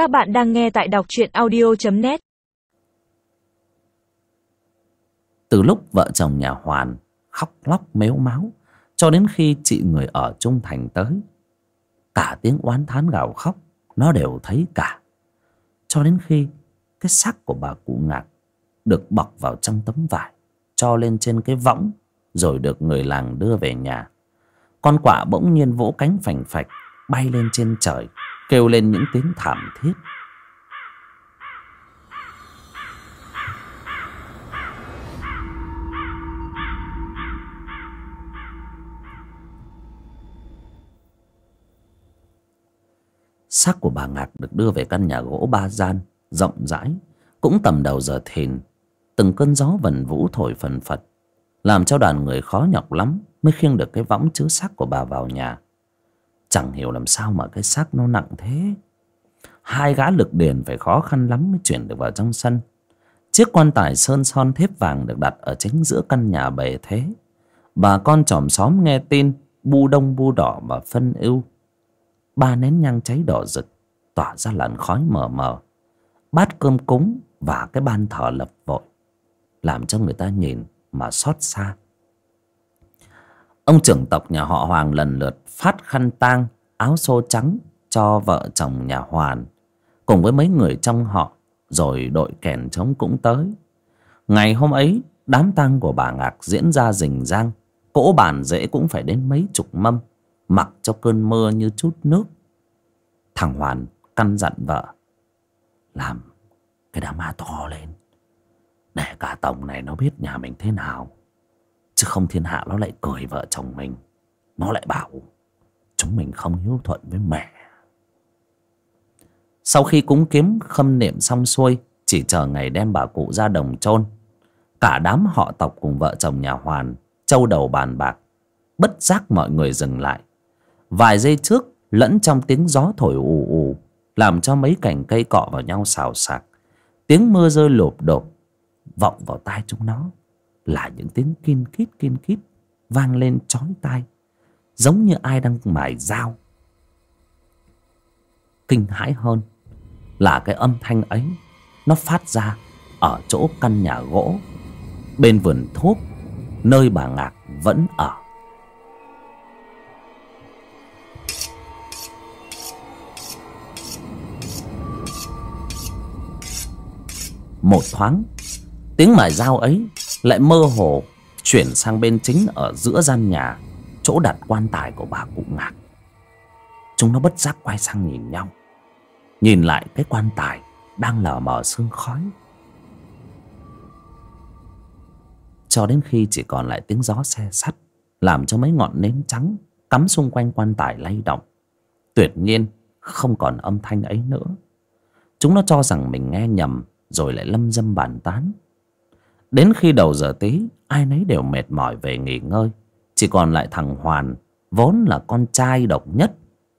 Các bạn đang nghe tại đọc truyện audio.net Từ lúc vợ chồng nhà Hoàn khóc lóc mếu máu, cho đến khi chị người ở Trung Thành tới. Cả tiếng oán thán gào khóc, nó đều thấy cả. Cho đến khi cái xác của bà cụ ngạc được bọc vào trong tấm vải, cho lên trên cái võng, rồi được người làng đưa về nhà. Con quạ bỗng nhiên vỗ cánh phành phạch, bay lên trên trời kêu lên những tiếng thảm thiết. Xác của bà ngạc được đưa về căn nhà gỗ ba gian, rộng rãi, cũng tầm đầu giờ thìn. Từng cơn gió vần vũ thổi phần phật, làm cho đoàn người khó nhọc lắm mới khiêng được cái võng chứa xác của bà vào nhà chẳng hiểu làm sao mà cái xác nó nặng thế. Hai gã lực điền phải khó khăn lắm mới chuyển được vào trong sân. Chiếc quan tài sơn son thép vàng được đặt ở chính giữa căn nhà bề thế. Bà con chòm xóm nghe tin, bu đông bu đỏ và phân ưu. Ba nén nhang cháy đỏ rực, tỏa ra làn khói mờ mờ. Bát cơm cúng và cái ban thờ lập vội, làm cho người ta nhìn mà xót xa ông trưởng tộc nhà họ hoàng lần lượt phát khăn tang, áo xô trắng cho vợ chồng nhà hoàn, cùng với mấy người trong họ, rồi đội kèn trống cũng tới. Ngày hôm ấy, đám tang của bà ngạc diễn ra rình rang, cỗ bàn dễ cũng phải đến mấy chục mâm, mặc cho cơn mưa như chút nước. Thằng hoàn căn dặn vợ, làm cái đám ma to lên, để cả tổng này nó biết nhà mình thế nào chứ không thiên hạ nó lại cười vợ chồng mình. Nó lại bảo, chúng mình không hiếu thuận với mẹ. Sau khi cúng kiếm khâm niệm xong xuôi, chỉ chờ ngày đem bà cụ ra đồng chôn, cả đám họ tộc cùng vợ chồng nhà hoàn châu đầu bàn bạc, bất giác mọi người dừng lại. Vài giây trước, lẫn trong tiếng gió thổi ù ù, làm cho mấy cành cây cọ vào nhau xào xạc. Tiếng mưa rơi lộp đột vọng vào tai chúng nó là những tiếng kin kít kin kít vang lên chói tai, giống như ai đang mài dao. Kinh hãi hơn là cái âm thanh ấy, nó phát ra ở chỗ căn nhà gỗ, bên vườn thuốc, nơi bà ngạc vẫn ở. Một thoáng, tiếng mài dao ấy lại mơ hồ chuyển sang bên chính ở giữa gian nhà, chỗ đặt quan tài của bà cụ ngạc. Chúng nó bất giác quay sang nhìn nhau, nhìn lại cái quan tài đang lờ mờ sương khói. Cho đến khi chỉ còn lại tiếng gió xe sắt, làm cho mấy ngọn nến trắng cắm xung quanh quan tài lay động. Tuyệt nhiên, không còn âm thanh ấy nữa. Chúng nó cho rằng mình nghe nhầm, rồi lại lâm dâm bàn tán đến khi đầu giờ tí, ai nấy đều mệt mỏi về nghỉ ngơi. Chỉ còn lại thằng hoàn, vốn là con trai độc nhất,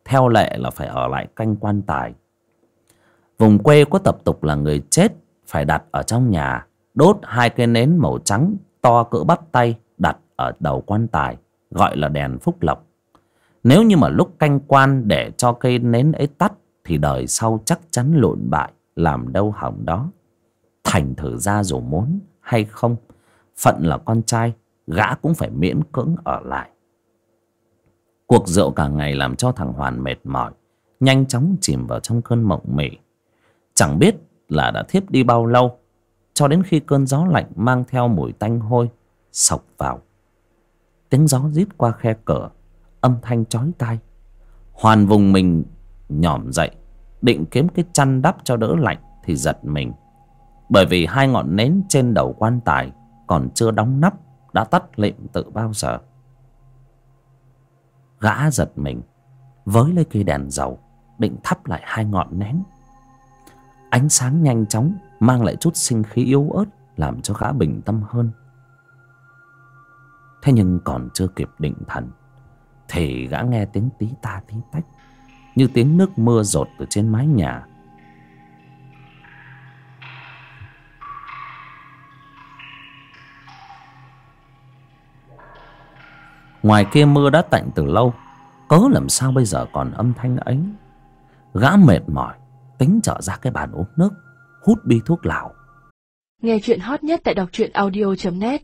theo lệ là phải ở lại canh quan tài. Vùng quê có tập tục là người chết, phải đặt ở trong nhà, đốt hai cây nến màu trắng to cỡ bắp tay, đặt ở đầu quan tài, gọi là đèn phúc lộc. Nếu như mà lúc canh quan để cho cây nến ấy tắt, thì đời sau chắc chắn lộn bại, làm đâu hỏng đó. Thành thử ra dù muốn hay không? Phận là con trai, gã cũng phải miễn cưỡng ở lại. Cuộc rượu cả ngày làm cho thằng hoàn mệt mỏi, nhanh chóng chìm vào trong cơn mộng mị. Chẳng biết là đã thiếp đi bao lâu, cho đến khi cơn gió lạnh mang theo mùi tanh hôi sộc vào. Tiếng gió rít qua khe cửa, âm thanh chói tai. Hoàn vùng mình nhỏm dậy, định kiếm cái chăn đắp cho đỡ lạnh thì giật mình bởi vì hai ngọn nến trên đầu quan tài còn chưa đóng nắp, đã tắt lịm tự bao giờ. Gã giật mình, với lấy cây đèn dầu, định thắp lại hai ngọn nén ánh sáng nhanh chóng mang lại chút sinh khí yếu ớt làm cho gã bình tâm hơn. Thế nhưng còn chưa kịp định thần, thì gã nghe tiếng tí ta tí tách, như tiếng nước mưa rột từ trên mái nhà. Ngoài kia mưa đã tạnh từ lâu, cớ làm sao bây giờ còn âm thanh ấy? Gã mệt mỏi, tính trở ra cái bàn uống nước, hút bi thuốc lào. Nghe chuyện hot nhất tại đọc truyện audio.net